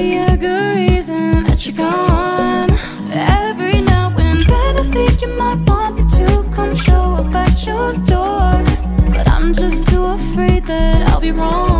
A good reason that you're gone. Every now and then I think you might want me to come show up at your door. But I'm just too afraid that I'll be wrong.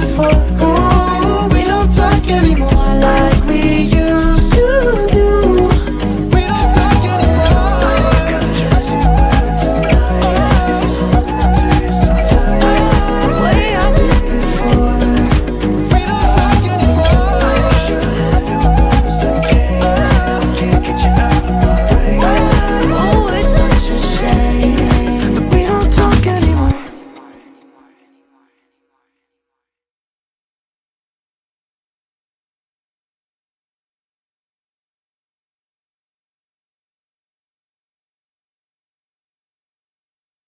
before. Ooh, we don't talk anymore.